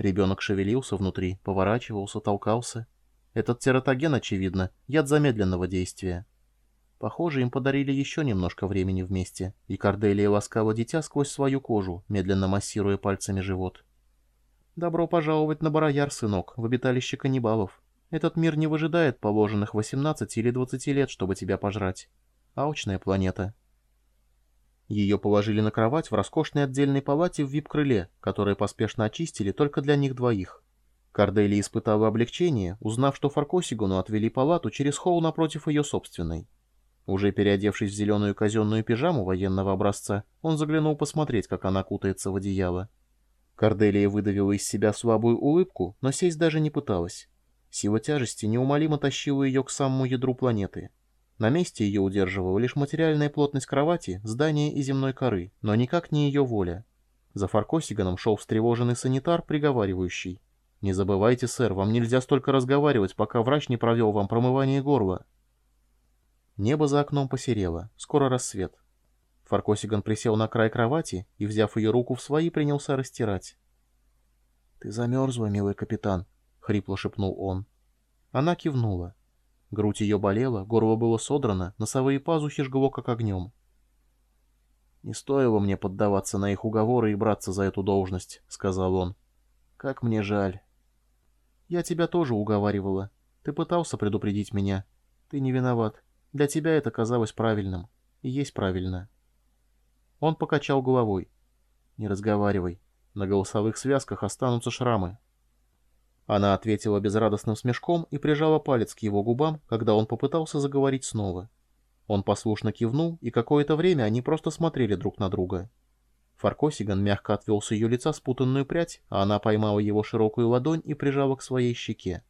Ребенок шевелился внутри, поворачивался, толкался. Этот тератоген, очевидно, яд замедленного действия. Похоже, им подарили еще немножко времени вместе, и Корделия ласкала дитя сквозь свою кожу, медленно массируя пальцами живот. «Добро пожаловать на Барояр, сынок, в обиталище каннибалов. Этот мир не выжидает положенных 18 или 20 лет, чтобы тебя пожрать. Аучная планета». Ее положили на кровать в роскошной отдельной палате в вип-крыле, которое поспешно очистили только для них двоих. Кордели испытала облегчение, узнав, что Фаркосигуну отвели палату через холл напротив ее собственной. Уже переодевшись в зеленую казенную пижаму военного образца, он заглянул посмотреть, как она кутается в одеяло. Корделия выдавила из себя слабую улыбку, но сесть даже не пыталась. Сила тяжести неумолимо тащила ее к самому ядру планеты — на месте ее удерживала лишь материальная плотность кровати, здания и земной коры, но никак не ее воля. За Фаркосиганом шел встревоженный санитар, приговаривающий. «Не забывайте, сэр, вам нельзя столько разговаривать, пока врач не провел вам промывание горла». Небо за окном посерело, скоро рассвет. Фаркосиган присел на край кровати и, взяв ее руку в свои, принялся растирать. «Ты замерзла, милый капитан», — хрипло шепнул он. Она кивнула. Грудь ее болела, горло было содрано, носовые пазухи жгло как огнем. «Не стоило мне поддаваться на их уговоры и браться за эту должность», — сказал он. «Как мне жаль». «Я тебя тоже уговаривала. Ты пытался предупредить меня. Ты не виноват. Для тебя это казалось правильным. И есть правильно». Он покачал головой. «Не разговаривай. На голосовых связках останутся шрамы, она ответила безрадостным смешком и прижала палец к его губам, когда он попытался заговорить снова. Он послушно кивнул, и какое-то время они просто смотрели друг на друга. Фаркосиган мягко отвел с ее лица спутанную прядь, а она поймала его широкую ладонь и прижала к своей щеке.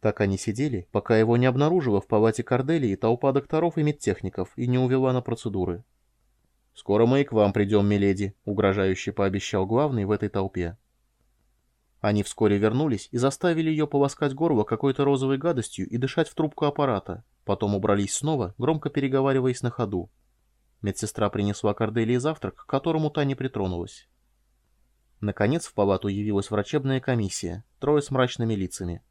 Так они сидели, пока его не обнаружила в палате Корделии толпа докторов и медтехников и не увела на процедуры. «Скоро мы и к вам придем, миледи», — угрожающе пообещал главный в этой толпе. Они вскоре вернулись и заставили ее полоскать горло какой-то розовой гадостью и дышать в трубку аппарата. Потом убрались снова, громко переговариваясь на ходу. Медсестра принесла Корделии завтрак, к которому та не притронулась. Наконец в палату явилась врачебная комиссия, трое с мрачными лицами.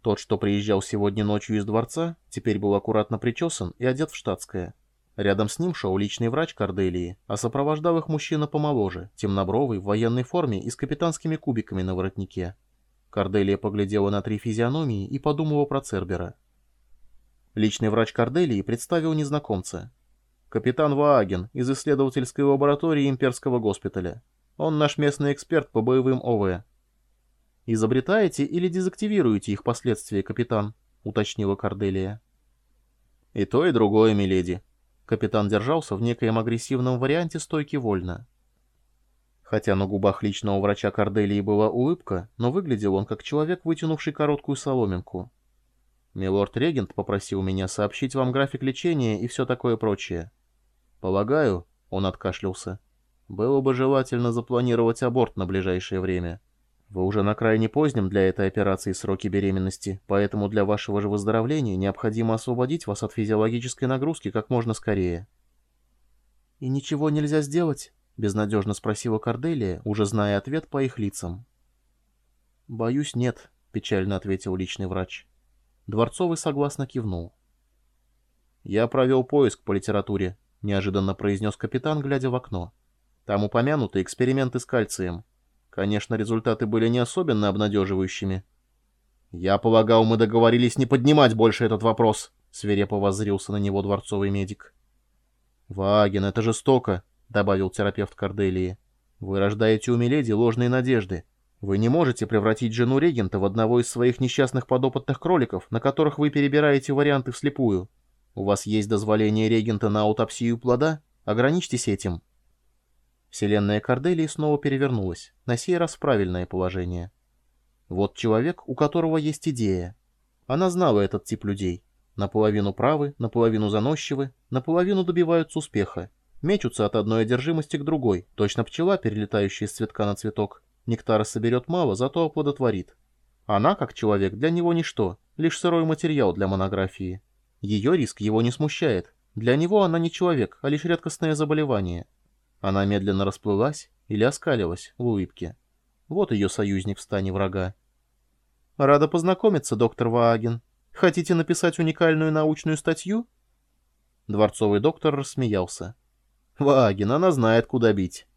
Тот, что приезжал сегодня ночью из дворца, теперь был аккуратно причесан и одет в штатское. Рядом с ним шел личный врач Корделии, а сопровождал их мужчина помоложе, темнобровый, в военной форме и с капитанскими кубиками на воротнике. Корделия поглядела на три физиономии и подумала про Цербера. Личный врач Корделии представил незнакомца. «Капитан Вааген из исследовательской лаборатории имперского госпиталя. Он наш местный эксперт по боевым ОВ». «Изобретаете или дезактивируете их последствия, капитан?» — уточнила Корделия. «И то, и другое, миледи», Капитан держался в некоем агрессивном варианте стойки вольно. Хотя на губах личного врача Корделии была улыбка, но выглядел он как человек, вытянувший короткую соломинку. «Милорд-регент попросил меня сообщить вам график лечения и все такое прочее. Полагаю, — он откашлялся, — было бы желательно запланировать аборт на ближайшее время». Вы уже на крайне позднем для этой операции сроки беременности, поэтому для вашего же выздоровления необходимо освободить вас от физиологической нагрузки как можно скорее. «И ничего нельзя сделать?» — безнадежно спросила Корделия, уже зная ответ по их лицам. «Боюсь, нет», — печально ответил личный врач. Дворцовый согласно кивнул. «Я провел поиск по литературе», — неожиданно произнес капитан, глядя в окно. «Там упомянуты эксперименты с кальцием. Конечно, результаты были не особенно обнадеживающими. «Я полагал, мы договорились не поднимать больше этот вопрос», — свирепо воззрился на него дворцовый медик. «Ваген, это жестоко», — добавил терапевт Корделии. «Вы рождаете у Миледи ложные надежды. Вы не можете превратить жену регента в одного из своих несчастных подопытных кроликов, на которых вы перебираете варианты вслепую. У вас есть дозволение регента на аутопсию плода? Ограничьтесь этим». Вселенная Корделии снова перевернулась, на сей раз правильное положение. Вот человек, у которого есть идея. Она знала этот тип людей. Наполовину правы, наполовину заносчивы, наполовину добиваются успеха. Мечутся от одной одержимости к другой, точно пчела, перелетающая с цветка на цветок. Нектара соберет мало, зато оплодотворит. Она, как человек, для него ничто, лишь сырой материал для монографии. Ее риск его не смущает. Для него она не человек, а лишь редкостное заболевание. Она медленно расплылась или оскалилась в улыбке. Вот ее союзник в стане врага. «Рада познакомиться, доктор Вааген. Хотите написать уникальную научную статью?» Дворцовый доктор рассмеялся. «Вааген, она знает, куда бить».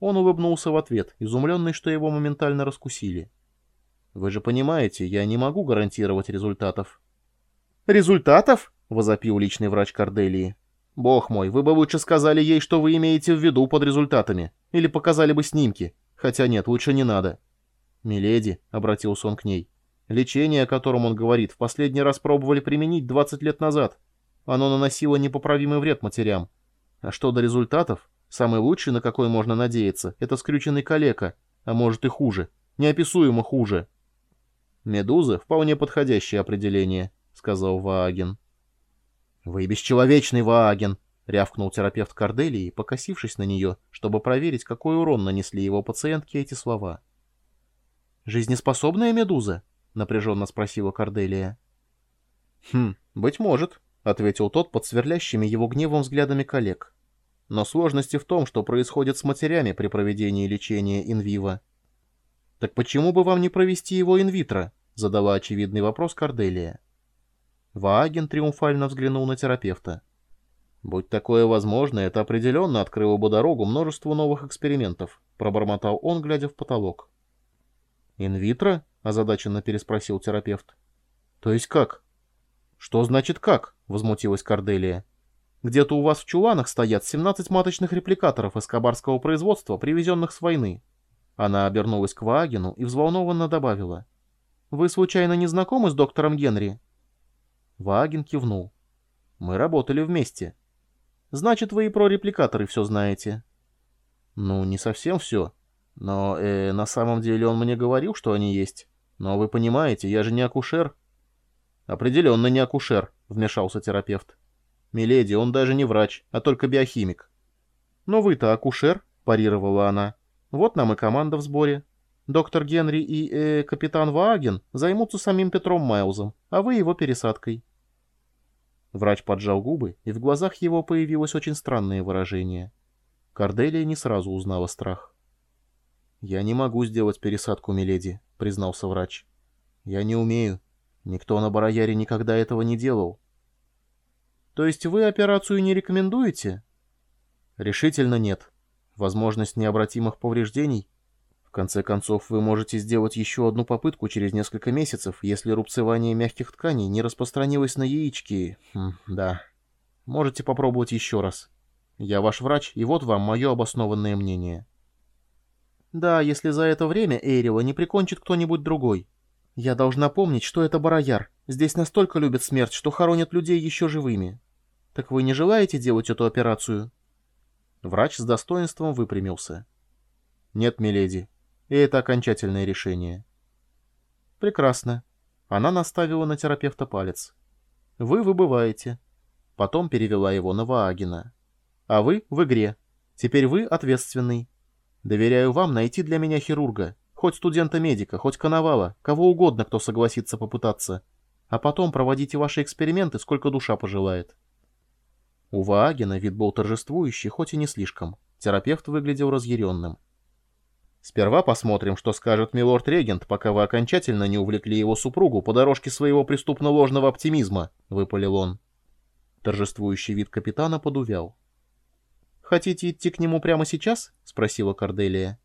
Он улыбнулся в ответ, изумленный, что его моментально раскусили. «Вы же понимаете, я не могу гарантировать результатов». «Результатов?» — возопил личный врач Корделии. «Бог мой, вы бы лучше сказали ей, что вы имеете в виду под результатами, или показали бы снимки, хотя нет, лучше не надо». «Миледи», — обратился он к ней, — «лечение, о котором он говорит, в последний раз пробовали применить 20 лет назад. Оно наносило непоправимый вред матерям. А что до результатов, самый лучший, на какой можно надеяться, это скрюченный калека, а может и хуже, неописуемо хуже». «Медуза» — вполне подходящее определение, — сказал Вааген. «Вы бесчеловечный, Вааген!» — рявкнул терапевт Корделии, покосившись на нее, чтобы проверить, какой урон нанесли его пациентке эти слова. «Жизнеспособная медуза?» — напряженно спросила Корделия. «Хм, быть может», — ответил тот под сверлящими его гневом взглядами коллег. «Но сложности в том, что происходит с матерями при проведении лечения инвиво». «Так почему бы вам не провести его инвитро?» — задала очевидный вопрос Корделия. Вааген триумфально взглянул на терапевта. «Будь такое возможно, это определенно открыло бы дорогу множеству новых экспериментов», — пробормотал он, глядя в потолок. «Инвитро?» — озадаченно переспросил терапевт. «То есть как?» «Что значит как?» — возмутилась Корделия. «Где-то у вас в чуланах стоят 17 маточных репликаторов эскобарского производства, привезенных с войны». Она обернулась к Ваагену и взволнованно добавила. «Вы случайно не знакомы с доктором Генри?» Вааген кивнул. «Мы работали вместе. Значит, вы и про репликаторы все знаете». «Ну, не совсем все. Но э, на самом деле он мне говорил, что они есть. Но вы понимаете, я же не акушер». «Определенно не акушер», — вмешался терапевт. «Миледи, он даже не врач, а только биохимик». «Но вы-то акушер», — парировала она. «Вот нам и команда в сборе. Доктор Генри и э, капитан Вааген займутся самим Петром Майлзом, а вы его пересадкой». Врач поджал губы, и в глазах его появилось очень странное выражение. Корделия не сразу узнала страх. «Я не могу сделать пересадку, миледи», — признался врач. «Я не умею. Никто на Барояре никогда этого не делал». «То есть вы операцию не рекомендуете?» «Решительно нет. Возможность необратимых повреждений в конце концов, вы можете сделать еще одну попытку через несколько месяцев, если рубцевание мягких тканей не распространилось на яички. Хм, да. Можете попробовать еще раз. Я ваш врач, и вот вам мое обоснованное мнение. Да, если за это время Эйрила не прикончит кто-нибудь другой. Я должна помнить, что это Барояр. Здесь настолько любят смерть, что хоронят людей еще живыми. Так вы не желаете делать эту операцию? Врач с достоинством выпрямился. Нет, миледи, и это окончательное решение. Прекрасно. Она наставила на терапевта палец. Вы выбываете. Потом перевела его на Ваагина. А вы в игре. Теперь вы ответственный. Доверяю вам найти для меня хирурга. Хоть студента-медика, хоть коновала, кого угодно, кто согласится попытаться. А потом проводите ваши эксперименты, сколько душа пожелает. У Ваагина вид был торжествующий, хоть и не слишком. Терапевт выглядел разъяренным. Сперва посмотрим, что скажет милорд-регент, пока вы окончательно не увлекли его супругу по дорожке своего преступно-ложного оптимизма», — выпалил он. Торжествующий вид капитана подувял. «Хотите идти к нему прямо сейчас?» — спросила Корделия.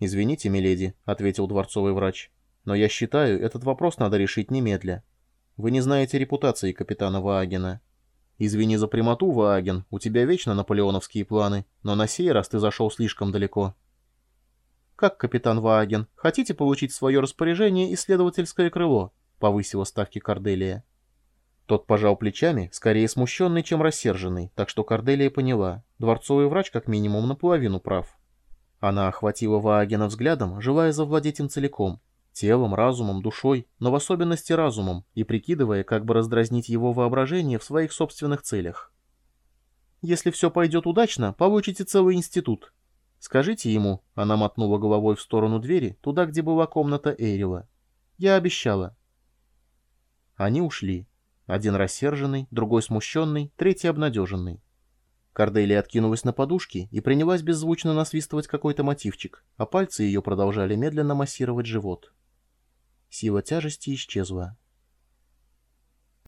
«Извините, миледи», — ответил дворцовый врач, — «но я считаю, этот вопрос надо решить немедля. Вы не знаете репутации капитана Ваагена. Извини за прямоту, Вааген, у тебя вечно наполеоновские планы, но на сей раз ты зашел слишком далеко». «Как, капитан Вааген, хотите получить свое распоряжение исследовательское крыло?» — повысила ставки Корделия. Тот пожал плечами, скорее смущенный, чем рассерженный, так что Корделия поняла. Дворцовый врач как минимум наполовину прав. Она охватила Ваагена взглядом, желая завладеть им целиком. Телом, разумом, душой, но в особенности разумом, и прикидывая, как бы раздразнить его воображение в своих собственных целях. «Если все пойдет удачно, получите целый институт», «Скажите ему», — она мотнула головой в сторону двери, туда, где была комната Эйрила. «Я обещала». Они ушли. Один рассерженный, другой смущенный, третий обнадеженный. Корделия откинулась на подушки и принялась беззвучно насвистывать какой-то мотивчик, а пальцы ее продолжали медленно массировать живот. Сила тяжести исчезла.